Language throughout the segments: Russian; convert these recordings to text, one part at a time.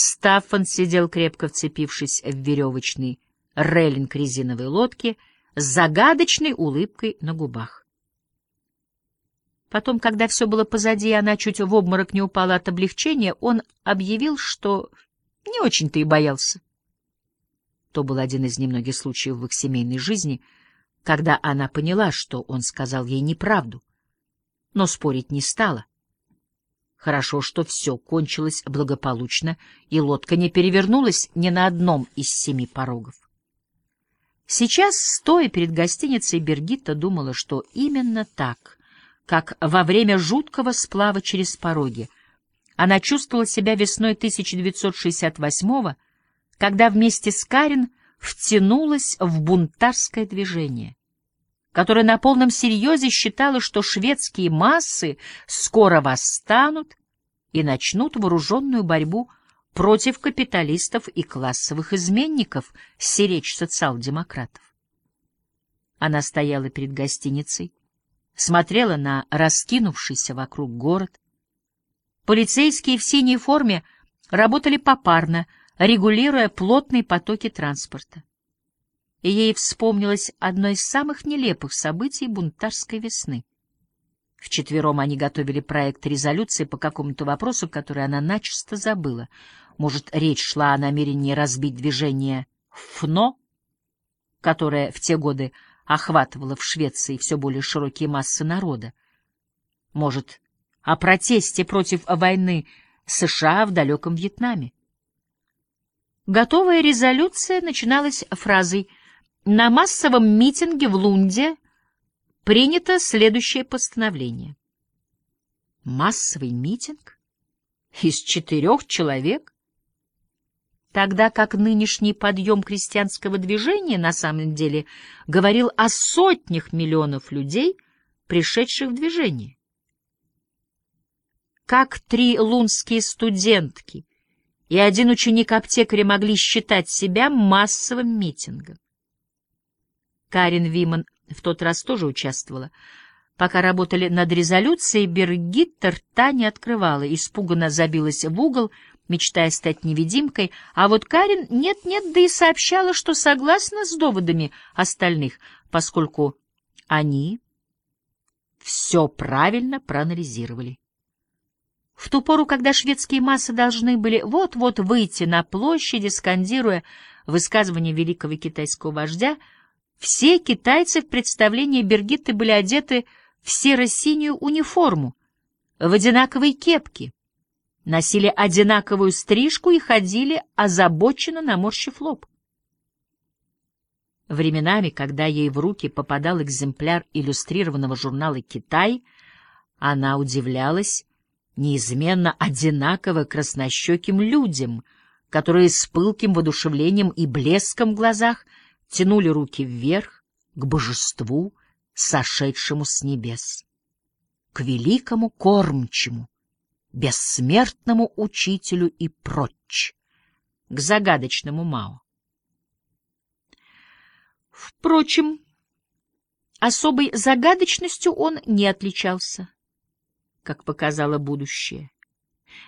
Стаффан сидел, крепко вцепившись в веревочный реллинг резиновой лодки, с загадочной улыбкой на губах. Потом, когда все было позади, и она чуть в обморок не упала от облегчения, он объявил, что не очень-то и боялся. То был один из немногих случаев в их семейной жизни, когда она поняла, что он сказал ей неправду, но спорить не стала. Хорошо, что все кончилось благополучно, и лодка не перевернулась ни на одном из семи порогов. Сейчас, стоя перед гостиницей, Бергитта думала, что именно так, как во время жуткого сплава через пороги, она чувствовала себя весной 1968-го, когда вместе с Карин втянулась в бунтарское движение, которое на полном серьезе считало, что шведские массы скоро восстанут и начнут вооруженную борьбу против капиталистов и классовых изменников, сиречь социал-демократов. Она стояла перед гостиницей, смотрела на раскинувшийся вокруг город. Полицейские в синей форме работали попарно, регулируя плотные потоки транспорта. И ей вспомнилось одно из самых нелепых событий бунтарской весны. Вчетвером они готовили проект резолюции по какому-то вопросу, который она начисто забыла. Может, речь шла о намерении разбить движение ФНО, которое в те годы охватывало в Швеции все более широкие массы народа. Может, о протесте против войны США в далеком Вьетнаме. Готовая резолюция начиналась фразой «На массовом митинге в Лунде принято следующее постановление. Массовый митинг? Из четырех человек? Тогда как нынешний подъем крестьянского движения на самом деле говорил о сотнях миллионов людей, пришедших в движение. Как три лунские студентки и один ученик аптекаря могли считать себя массовым митингом? Карин Виман в тот раз тоже участвовала. Пока работали над резолюцией, Бергитта рта не открывала, испуганно забилась в угол, мечтая стать невидимкой, а вот Карин нет-нет, да и сообщала, что согласна с доводами остальных, поскольку они все правильно проанализировали. В ту пору, когда шведские массы должны были вот-вот выйти на площади, скандируя высказывание великого китайского вождя, все китайцы в представлении Бергитты были одеты в серо-синюю униформу, в одинаковые кепки, носили одинаковую стрижку и ходили озабоченно наморщив лоб. Временами, когда ей в руки попадал экземпляр иллюстрированного журнала «Китай», она удивлялась неизменно одинаково краснощеким людям, которые с пылким воодушевлением и блеском в глазах — тянули руки вверх к божеству, сошедшему с небес, к великому кормчему, бессмертному учителю и прочь, к загадочному Мао. Впрочем, особой загадочностью он не отличался, как показало будущее.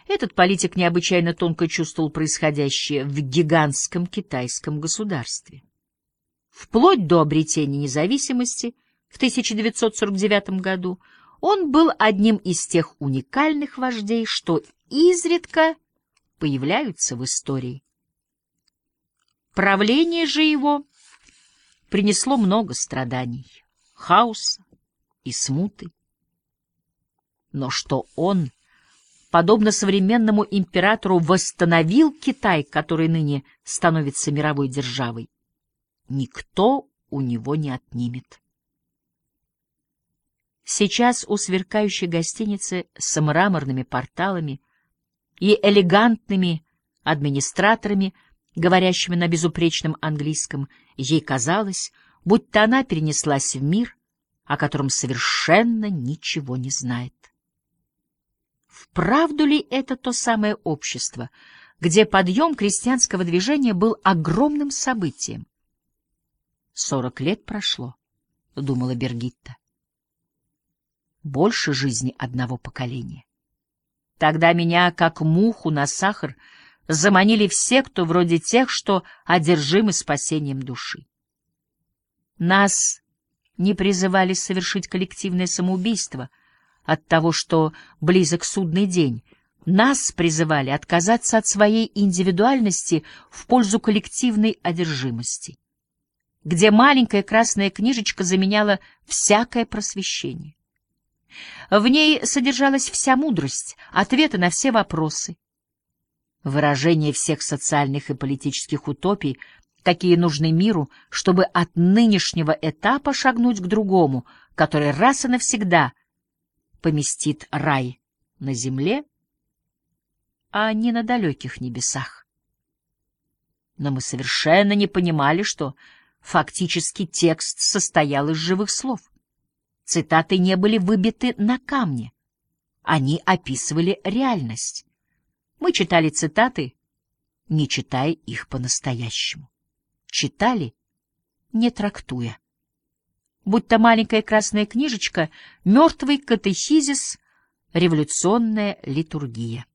Этот политик необычайно тонко чувствовал происходящее в гигантском китайском государстве вплоть до обретения независимости в 1949 году, он был одним из тех уникальных вождей, что изредка появляются в истории. Правление же его принесло много страданий, хаоса и смуты. Но что он, подобно современному императору, восстановил Китай, который ныне становится мировой державой, никто у него не отнимет. Сейчас у сверкающей гостиницы с мраморными порталами и элегантными администраторами, говорящими на безупречном английском, ей казалось, будто она перенеслась в мир, о котором совершенно ничего не знает. Вправду ли это то самое общество, где подъем крестьянского движения был огромным событием? Сорок лет прошло, — думала Бергитта. Больше жизни одного поколения. Тогда меня, как муху на сахар, заманили в секту вроде тех, что одержимы спасением души. Нас не призывали совершить коллективное самоубийство от того, что близок судный день. Нас призывали отказаться от своей индивидуальности в пользу коллективной одержимости, где маленькая красная книжечка заменяла всякое просвещение. В ней содержалась вся мудрость, ответы на все вопросы, выражение всех социальных и политических утопий, какие нужны миру, чтобы от нынешнего этапа шагнуть к другому, который раз и навсегда поместит рай на земле, а не на далеких небесах. Но мы совершенно не понимали, что фактически текст состоял из живых слов. Цитаты не были выбиты на камне. Они описывали реальность. Мы читали цитаты, не читая их по-настоящему читали, не трактуя. Будь то маленькая красная книжечка, мертвый катехизис, революционная литургия.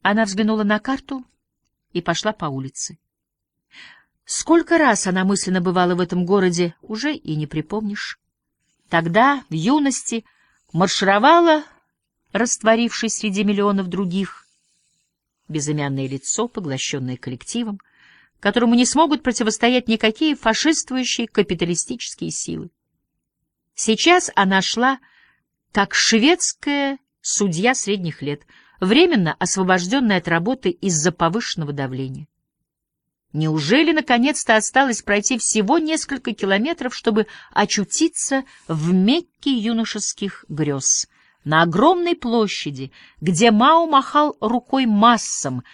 Она взглянула на карту и пошла по улице. Сколько раз она мысленно бывала в этом городе, уже и не припомнишь. Тогда, в юности, маршировала, растворившись среди миллионов других, безымянное лицо, поглощенное коллективом, которому не смогут противостоять никакие фашистующие капиталистические силы. Сейчас она шла как шведская судья средних лет, временно освобожденная от работы из-за повышенного давления. Неужели наконец-то осталось пройти всего несколько километров, чтобы очутиться в Мекке юношеских грез, на огромной площади, где Мао махал рукой массам,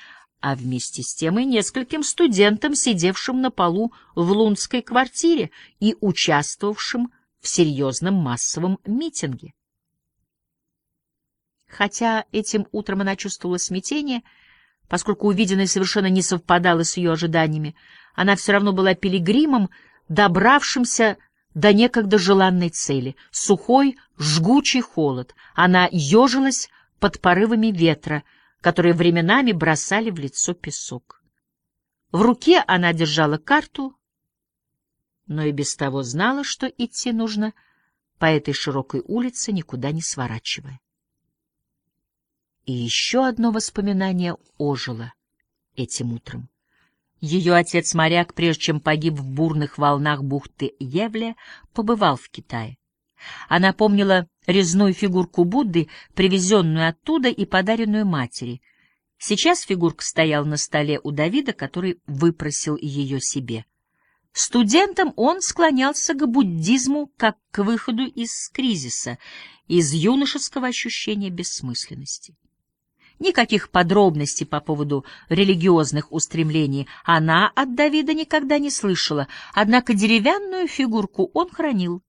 а вместе с тем и нескольким студентам, сидевшим на полу в лунской квартире и участвовавшим в серьезном массовом митинге. Хотя этим утром она чувствовала смятение, поскольку увиденное совершенно не совпадало с ее ожиданиями, она все равно была пилигримом, добравшимся до некогда желанной цели — сухой, жгучий холод. Она ежилась под порывами ветра — которые временами бросали в лицо песок. В руке она держала карту, но и без того знала, что идти нужно по этой широкой улице, никуда не сворачивая. И еще одно воспоминание ожило этим утром. Ее отец-моряк, прежде чем погиб в бурных волнах бухты Евле, побывал в Китае. Она помнила резную фигурку Будды, привезенную оттуда и подаренную матери. Сейчас фигурка стояла на столе у Давида, который выпросил ее себе. Студентом он склонялся к буддизму как к выходу из кризиса, из юношеского ощущения бессмысленности. Никаких подробностей по поводу религиозных устремлений она от Давида никогда не слышала, однако деревянную фигурку он хранил.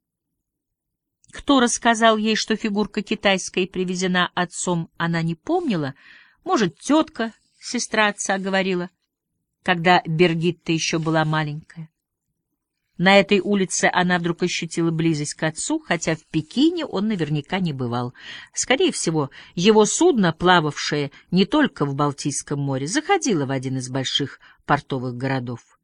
Кто рассказал ей, что фигурка китайская привезена отцом, она не помнила. Может, тетка, сестра отца, говорила, когда Бергитта еще была маленькая. На этой улице она вдруг ощутила близость к отцу, хотя в Пекине он наверняка не бывал. Скорее всего, его судно, плававшее не только в Балтийском море, заходило в один из больших портовых городов.